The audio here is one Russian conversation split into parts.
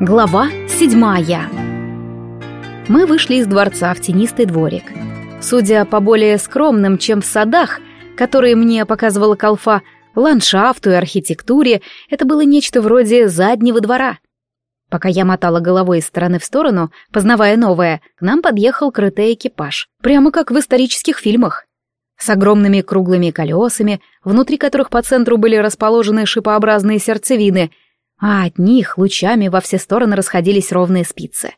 Глава седьмая. Мы вышли из дворца в тенистый дворик. Судя по более скромным, чем в садах, которые мне показывала Колфа, ландшафту и архитектуре, это было нечто вроде заднего двора. Пока я мотала головой из стороны в сторону, познавая новое, к нам подъехал крытый экипаж, прямо как в исторических фильмах. С огромными круглыми колесами, внутри которых по центру были расположены шипообразные сердцевины — а от них лучами во все стороны расходились ровные спицы.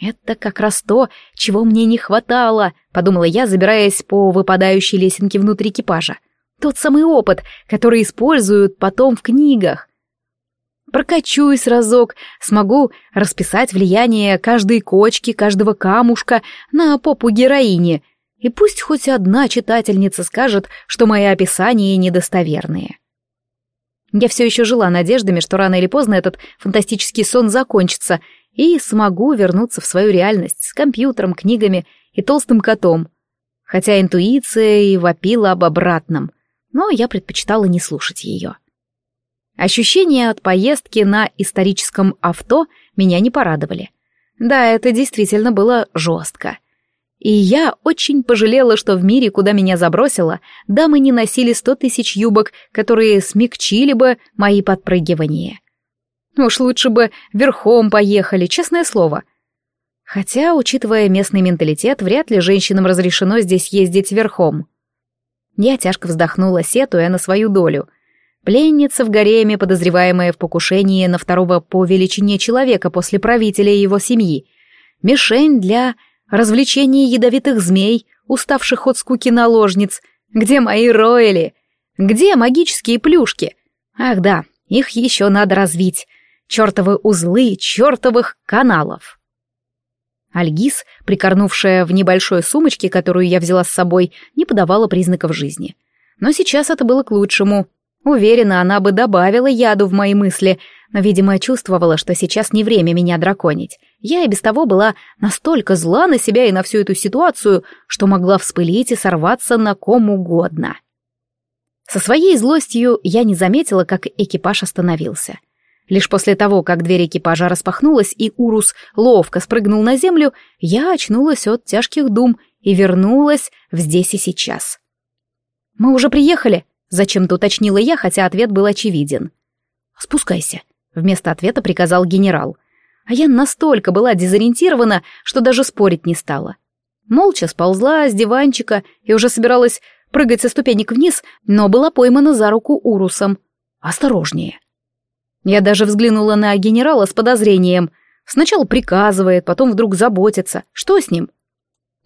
«Это как раз то, чего мне не хватало», — подумала я, забираясь по выпадающей лесенке внутри экипажа. «Тот самый опыт, который используют потом в книгах. Прокачусь разок, смогу расписать влияние каждой кочки, каждого камушка на попу героини, и пусть хоть одна читательница скажет, что мои описания недостоверные». Я все еще жила надеждами, что рано или поздно этот фантастический сон закончится, и смогу вернуться в свою реальность с компьютером, книгами и толстым котом. Хотя интуиция и вопила об обратном, но я предпочитала не слушать ее. Ощущения от поездки на историческом авто меня не порадовали. Да, это действительно было жестко. И я очень пожалела, что в мире, куда меня забросило, дамы не носили сто тысяч юбок, которые смягчили бы мои подпрыгивания. Уж лучше бы верхом поехали, честное слово. Хотя, учитывая местный менталитет, вряд ли женщинам разрешено здесь ездить верхом. Я тяжко вздохнула, сетуя на свою долю. Пленница в гареме, подозреваемая в покушении на второго по величине человека после правителя его семьи. Мишень для развлечение ядовитых змей, уставших от скуки наложниц. Где мои роэли? Где магические плюшки? Ах да, их еще надо развить. Чертовы узлы чертовых каналов. Альгиз, прикорнувшая в небольшой сумочке, которую я взяла с собой, не подавала признаков жизни. Но сейчас это было к лучшему. Уверена, она бы добавила яду в мои мысли, но, видимо, чувствовала, что сейчас не время меня драконить. Я и без того была настолько зла на себя и на всю эту ситуацию, что могла вспылить и сорваться на ком угодно. Со своей злостью я не заметила, как экипаж остановился. Лишь после того, как дверь экипажа распахнулась и Урус ловко спрыгнул на землю, я очнулась от тяжких дум и вернулась в здесь и сейчас. «Мы уже приехали», — зачем-то уточнила я, хотя ответ был очевиден. «Спускайся», — вместо ответа приказал генерал — а я настолько была дезориентирована, что даже спорить не стала. Молча сползла с диванчика и уже собиралась прыгать со ступенек вниз, но была поймана за руку Урусом. «Осторожнее». Я даже взглянула на генерала с подозрением. Сначала приказывает, потом вдруг заботится. Что с ним?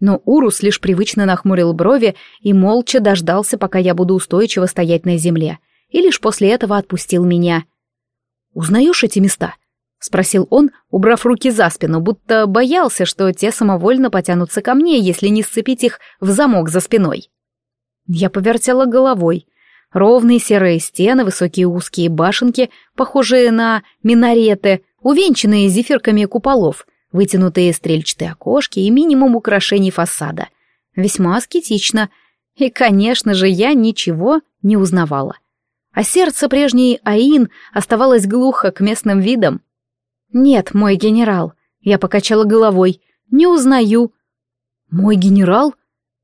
Но Урус лишь привычно нахмурил брови и молча дождался, пока я буду устойчиво стоять на земле. И лишь после этого отпустил меня. «Узнаешь эти места?» — спросил он, убрав руки за спину, будто боялся, что те самовольно потянутся ко мне, если не сцепить их в замок за спиной. Я повертела головой. Ровные серые стены, высокие узкие башенки, похожие на минареты, увенчанные зефирками куполов, вытянутые стрельчатые окошки и минимум украшений фасада. Весьма аскетично. И, конечно же, я ничего не узнавала. А сердце прежней Аин оставалось глухо к местным видам. «Нет, мой генерал», — я покачала головой, — «не узнаю». «Мой генерал?»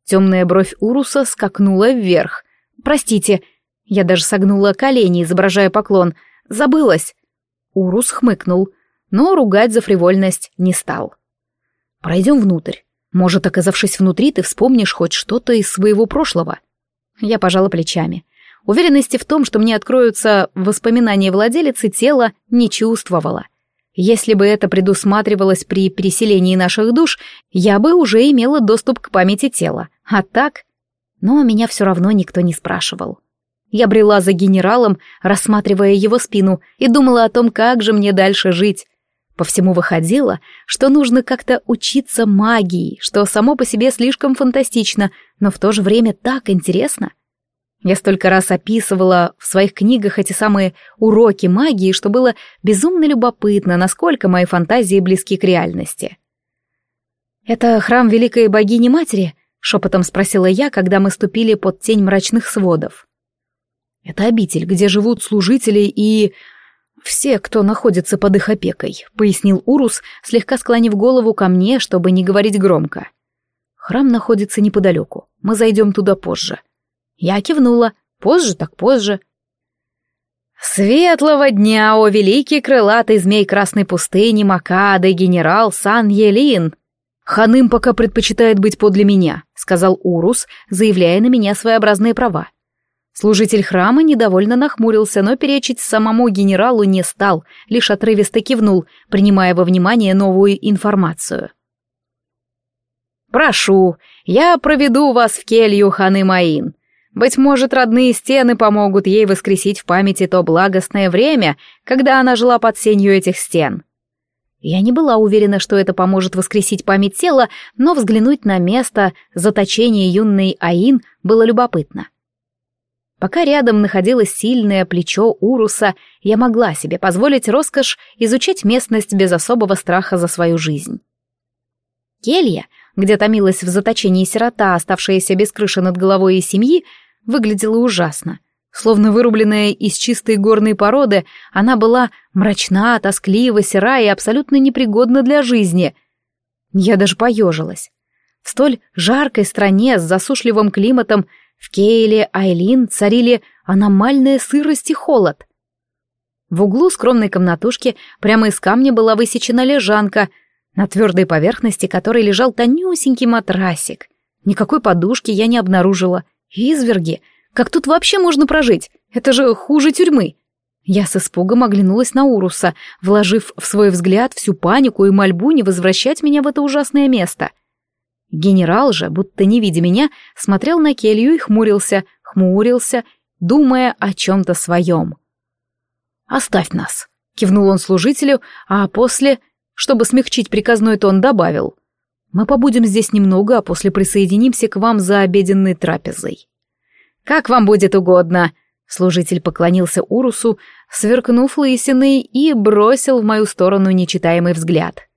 Темная бровь Уруса скакнула вверх. «Простите», — я даже согнула колени, изображая поклон. «Забылась». Урус хмыкнул, но ругать за фривольность не стал. «Пройдем внутрь. Может, оказавшись внутри, ты вспомнишь хоть что-то из своего прошлого». Я пожала плечами. Уверенности в том, что мне откроются воспоминания владелицы тела, не чувствовала. Если бы это предусматривалось при переселении наших душ, я бы уже имела доступ к памяти тела. А так... Но меня все равно никто не спрашивал. Я брела за генералом, рассматривая его спину, и думала о том, как же мне дальше жить. По всему выходило, что нужно как-то учиться магии, что само по себе слишком фантастично, но в то же время так интересно. Я столько раз описывала в своих книгах эти самые уроки магии, что было безумно любопытно, насколько мои фантазии близки к реальности. «Это храм великой богини-матери?» — шепотом спросила я, когда мы ступили под тень мрачных сводов. «Это обитель, где живут служители и... «Все, кто находится под их опекой», — пояснил Урус, слегка склонив голову ко мне, чтобы не говорить громко. «Храм находится неподалеку. Мы зайдем туда позже». Я кивнула. «Позже так позже». «Светлого дня, о великий крылатый змей Красной пустыни Макады, генерал Сан-Елин!» «Ханым пока предпочитает быть подле меня», — сказал Урус, заявляя на меня своеобразные права. Служитель храма недовольно нахмурился, но перечить самому генералу не стал, лишь отрывисто кивнул, принимая во внимание новую информацию. «Прошу, я проведу вас в келью Ханы Маин. Быть может, родные стены помогут ей воскресить в памяти то благостное время, когда она жила под сенью этих стен». Я не была уверена, что это поможет воскресить память тела, но взглянуть на место заточения юной Аин было любопытно. Пока рядом находилось сильное плечо Уруса, я могла себе позволить роскошь изучать местность без особого страха за свою жизнь. Келья, где томилась в заточении сирота, оставшаяся без крыши над головой и семьи, выглядела ужасно. Словно вырубленная из чистой горной породы, она была мрачна, тосклива, сера и абсолютно непригодна для жизни. Я даже поежилась. В столь жаркой стране с засушливым климатом в Кейле Айлин царили аномальная сырость и холод. В углу скромной комнатушки прямо из камня была высечена лежанка, на твердой поверхности которой лежал тонюсенький матрасик. Никакой подушки я не обнаружила. Изверги! Как тут вообще можно прожить? Это же хуже тюрьмы. Я с испугом оглянулась на Уруса, вложив в свой взгляд всю панику и мольбу не возвращать меня в это ужасное место — Генерал же, будто не видя меня, смотрел на келью и хмурился, хмурился, думая о чем-то своем. «Оставь нас», — кивнул он служителю, а после, чтобы смягчить приказной тон, добавил. «Мы побудем здесь немного, а после присоединимся к вам за обеденной трапезой». «Как вам будет угодно», — служитель поклонился Урусу, сверкнув лысиной и бросил в мою сторону нечитаемый взгляд.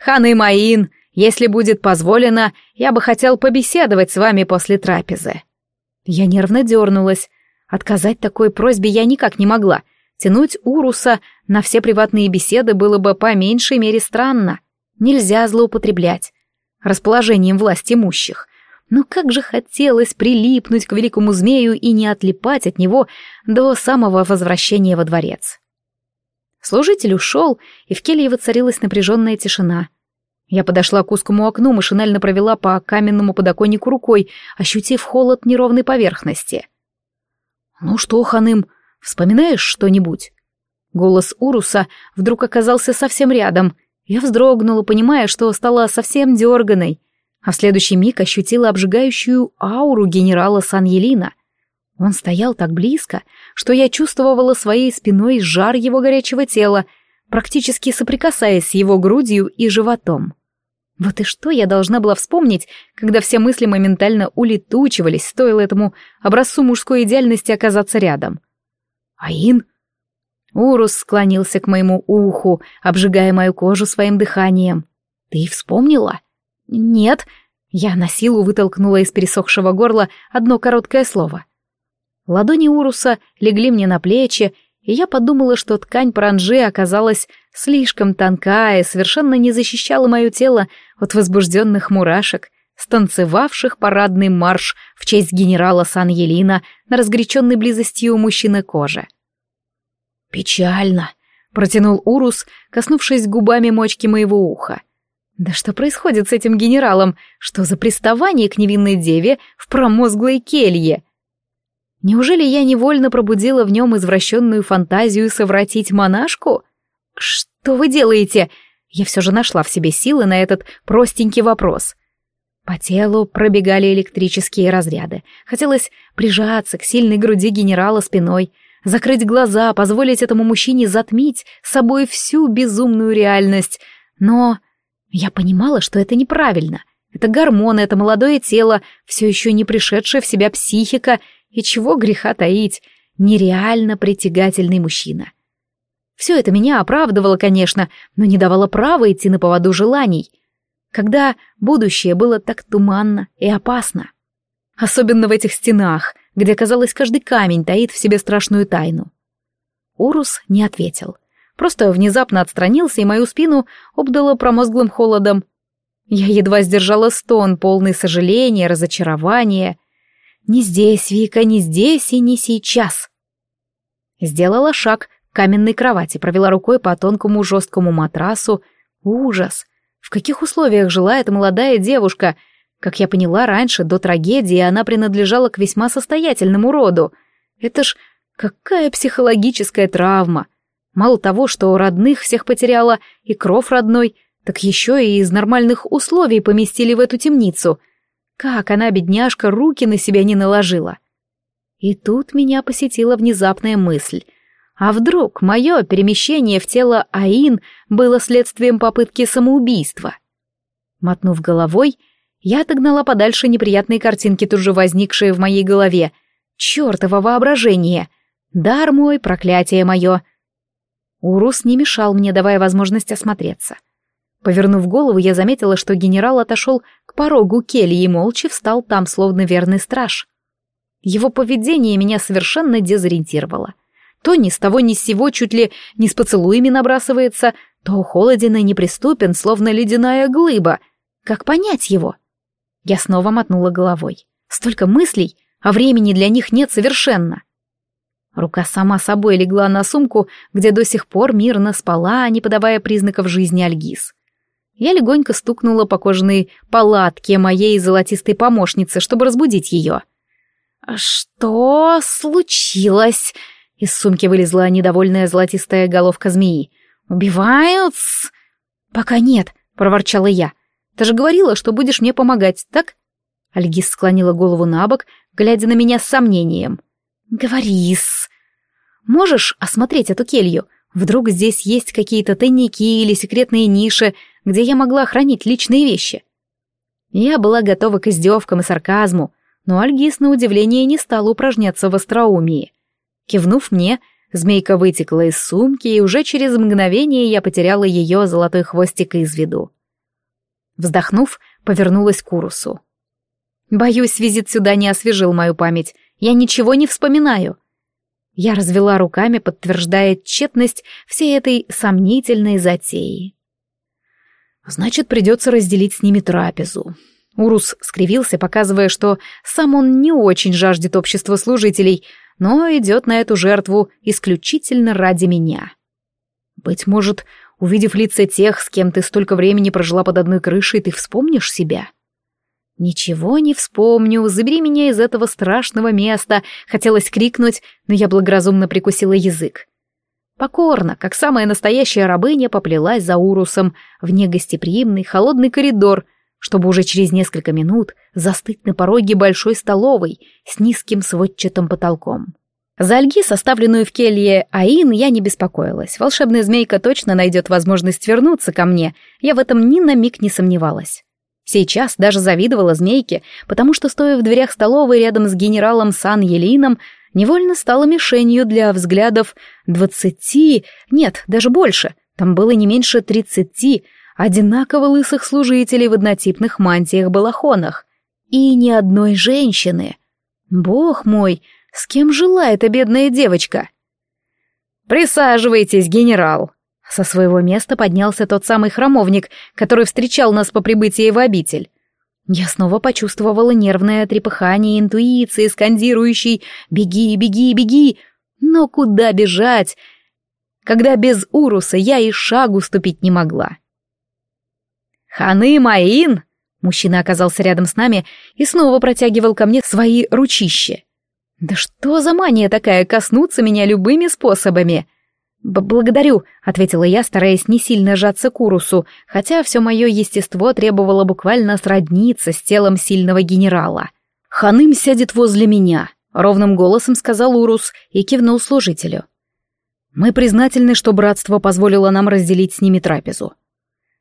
«Ханы Маин, если будет позволено, я бы хотел побеседовать с вами после трапезы». Я нервно дернулась. Отказать такой просьбе я никак не могла. Тянуть Уруса на все приватные беседы было бы по меньшей мере странно. Нельзя злоупотреблять расположением власть имущих. Но как же хотелось прилипнуть к великому змею и не отлипать от него до самого возвращения во дворец. Служитель ушел, и в келье воцарилась напряженная тишина. Я подошла к узкому окну, машинально провела по каменному подоконнику рукой, ощутив холод неровной поверхности. «Ну что, Ханым, вспоминаешь что-нибудь?» Голос Уруса вдруг оказался совсем рядом. Я вздрогнула, понимая, что стала совсем дерганой, а в следующий миг ощутила обжигающую ауру генерала Сан-Елина. Он стоял так близко, что я чувствовала своей спиной жар его горячего тела — практически соприкасаясь с его грудью и животом. Вот и что я должна была вспомнить, когда все мысли моментально улетучивались, стоило этому образцу мужской идеальности оказаться рядом. «Аин?» Урус склонился к моему уху, обжигая мою кожу своим дыханием. «Ты вспомнила?» «Нет». Я на силу вытолкнула из пересохшего горла одно короткое слово. Ладони Уруса легли мне на плечи, и я подумала, что ткань паранжи оказалась слишком тонкая и совершенно не защищала мое тело от возбужденных мурашек, станцевавших парадный марш в честь генерала Сан-Елина на разгоряченной близости у мужчины кожи. «Печально», — протянул Урус, коснувшись губами мочки моего уха. «Да что происходит с этим генералом? Что за приставание к невинной деве в промозглой келье?» Неужели я невольно пробудила в нем извращенную фантазию совратить монашку? Что вы делаете? Я все же нашла в себе силы на этот простенький вопрос. По телу пробегали электрические разряды. Хотелось прижаться к сильной груди генерала спиной, закрыть глаза, позволить этому мужчине затмить собой всю безумную реальность. Но я понимала, что это неправильно. Это гормоны, это молодое тело, все еще не пришедшая в себя психика — и чего греха таить, нереально притягательный мужчина. Все это меня оправдывало, конечно, но не давало права идти на поводу желаний, когда будущее было так туманно и опасно. Особенно в этих стенах, где, казалось, каждый камень таит в себе страшную тайну. Урус не ответил. Просто внезапно отстранился, и мою спину обдало промозглым холодом. Я едва сдержала стон, полный сожаления, разочарования. Не здесь, Вика, не здесь и не сейчас. Сделала шаг к каменной кровати, провела рукой по тонкому жесткому матрасу. Ужас! В каких условиях жила эта молодая девушка? Как я поняла раньше, до трагедии она принадлежала к весьма состоятельному роду. Это ж какая психологическая травма! Мало того, что родных всех потеряла, и кров родной, так еще и из нормальных условий поместили в эту темницу. Как она, бедняжка, руки на себя не наложила. И тут меня посетила внезапная мысль. А вдруг мое перемещение в тело Аин было следствием попытки самоубийства? Мотнув головой, я отогнала подальше неприятные картинки, тут же возникшие в моей голове. Чёртово воображение! Дар мой, проклятие мое! Урус не мешал мне, давая возможность осмотреться. Повернув голову, я заметила, что генерал отошел порогу кельи и молча встал там, словно верный страж. Его поведение меня совершенно дезориентировало. То ни с того ни с сего чуть ли не с поцелуями набрасывается, то холоден и неприступен, словно ледяная глыба. Как понять его? Я снова мотнула головой. Столько мыслей, а времени для них нет совершенно. Рука сама собой легла на сумку, где до сих пор мирно спала, не подавая признаков жизни Альгиз. Я легонько стукнула по кожаной палатке моей золотистой помощницы, чтобы разбудить ее. «Что случилось?» Из сумки вылезла недовольная золотистая головка змеи. «Убивают?» «Пока нет», — проворчала я. «Ты же говорила, что будешь мне помогать, так?» Альгис склонила голову на бок, глядя на меня с сомнением. «Говори-с. Можешь осмотреть эту келью? Вдруг здесь есть какие-то тайники или секретные ниши, где я могла хранить личные вещи. Я была готова к издевкам и сарказму, но Альгис, на удивление, не стала упражняться в остроумии. Кивнув мне, змейка вытекла из сумки, и уже через мгновение я потеряла ее золотой хвостик из виду. Вздохнув, повернулась к Урусу. «Боюсь, визит сюда не освежил мою память. Я ничего не вспоминаю». Я развела руками, подтверждая тщетность всей этой сомнительной затеи. Значит, придется разделить с ними трапезу. Урус скривился, показывая, что сам он не очень жаждет общества служителей, но идет на эту жертву исключительно ради меня. Быть может, увидев лица тех, с кем ты столько времени прожила под одной крышей, ты вспомнишь себя? «Ничего не вспомню, забери меня из этого страшного места», — хотелось крикнуть, но я благоразумно прикусила язык. Покорно, как самая настоящая рабыня, поплелась за Урусом в негостеприимный холодный коридор, чтобы уже через несколько минут застыть на пороге большой столовой с низким сводчатым потолком. За Альги, составленную в келье Аин, я не беспокоилась. Волшебная змейка точно найдет возможность вернуться ко мне, я в этом ни на миг не сомневалась. Сейчас даже завидовала змейке, потому что, стоя в дверях столовой рядом с генералом Сан-Елином, невольно стала мишенью для взглядов двадцати, нет, даже больше, там было не меньше тридцати, одинаково лысых служителей в однотипных мантиях-балахонах. И ни одной женщины. Бог мой, с кем жила эта бедная девочка? «Присаживайтесь, генерал!» Со своего места поднялся тот самый храмовник, который встречал нас по прибытии в обитель. Я снова почувствовала нервное трепыхание интуиции, скандирующей «Беги, беги, беги!» Но куда бежать, когда без Уруса я и шагу ступить не могла? «Ханы Маин!» Мужчина оказался рядом с нами и снова протягивал ко мне свои ручища. «Да что за мания такая коснуться меня любыми способами?» «Благодарю», — ответила я, стараясь не сильно сжаться к Урусу, хотя все мое естество требовало буквально сродниться с телом сильного генерала. «Ханым сядет возле меня», — ровным голосом сказал Урус и кивнул служителю. «Мы признательны, что братство позволило нам разделить с ними трапезу.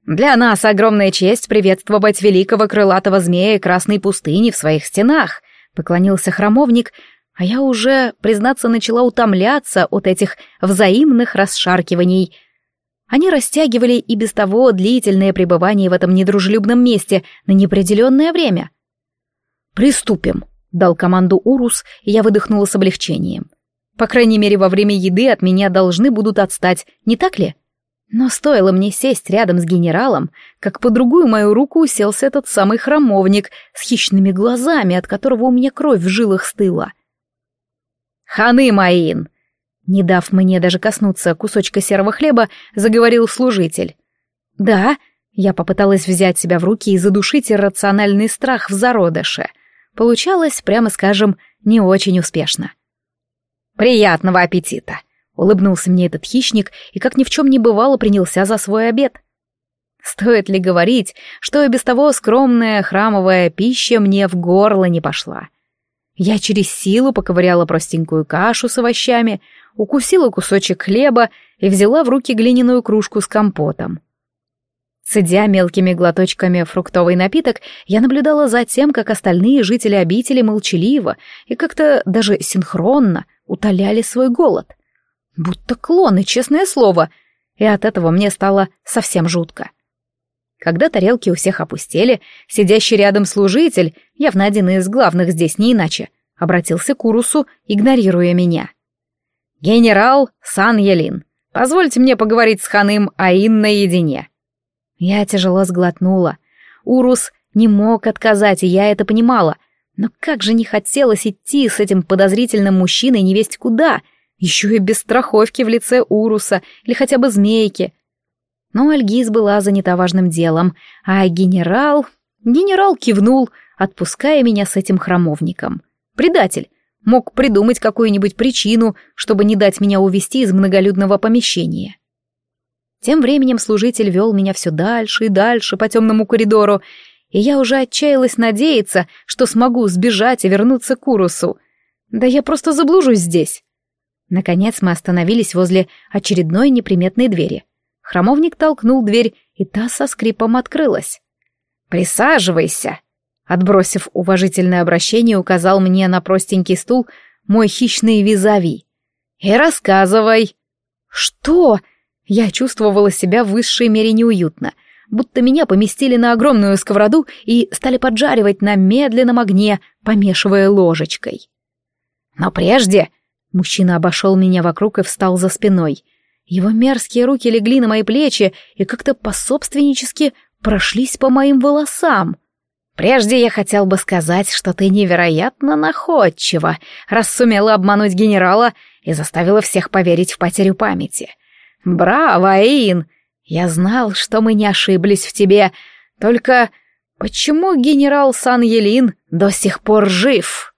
Для нас огромная честь приветствовать великого крылатого змея Красной пустыни в своих стенах», — поклонился храмовник, а я уже, признаться, начала утомляться от этих взаимных расшаркиваний. Они растягивали и без того длительное пребывание в этом недружелюбном месте на неопределенное время. «Приступим», — дал команду Урус, и я выдохнула с облегчением. По крайней мере, во время еды от меня должны будут отстать, не так ли? Но стоило мне сесть рядом с генералом, как по другую мою руку уселся этот самый храмовник с хищными глазами, от которого у меня кровь в жилах стыла. «Ханы Маин!» Не дав мне даже коснуться кусочка серого хлеба, заговорил служитель. «Да», я попыталась взять себя в руки и задушить иррациональный страх в зародыше. Получалось, прямо скажем, не очень успешно. «Приятного аппетита!» — улыбнулся мне этот хищник и, как ни в чем не бывало, принялся за свой обед. Стоит ли говорить, что и без того скромная храмовая пища мне в горло не пошла? Я через силу поковыряла простенькую кашу с овощами, укусила кусочек хлеба и взяла в руки глиняную кружку с компотом. Цедя мелкими глоточками фруктовый напиток, я наблюдала за тем, как остальные жители обители молчаливо и как-то даже синхронно утоляли свой голод. Будто клоны, честное слово, и от этого мне стало совсем жутко. Когда тарелки у всех опустели, сидящий рядом служитель, явно один из главных здесь не иначе, обратился к Урусу, игнорируя меня. «Генерал Сан Елин, позвольте мне поговорить с ханым Аин наедине». Я тяжело сглотнула. Урус не мог отказать, и я это понимала. Но как же не хотелось идти с этим подозрительным мужчиной невесть куда, еще и без страховки в лице Уруса или хотя бы змейки. Но Альгиз была занята важным делом, а генерал... Генерал кивнул, отпуская меня с этим храмовником. Предатель. Мог придумать какую-нибудь причину, чтобы не дать меня увести из многолюдного помещения. Тем временем служитель вел меня все дальше и дальше по темному коридору, и я уже отчаялась надеяться, что смогу сбежать и вернуться к Урусу. Да я просто заблужусь здесь. Наконец мы остановились возле очередной неприметной двери. Хромовник толкнул дверь, и та со скрипом открылась. «Присаживайся!» Отбросив уважительное обращение, указал мне на простенький стул мой хищный визави. «И рассказывай!» «Что?» Я чувствовала себя в высшей мере неуютно, будто меня поместили на огромную сковороду и стали поджаривать на медленном огне, помешивая ложечкой. Но прежде мужчина обошел меня вокруг и встал за спиной. Его мерзкие руки легли на мои плечи и как-то пособственнически прошлись по моим волосам. Прежде я хотел бы сказать, что ты невероятно находчива, раз сумела обмануть генерала и заставила всех поверить в потерю памяти — «Браво, Аин! Я знал, что мы не ошиблись в тебе. Только почему генерал Сан-Елин до сих пор жив?»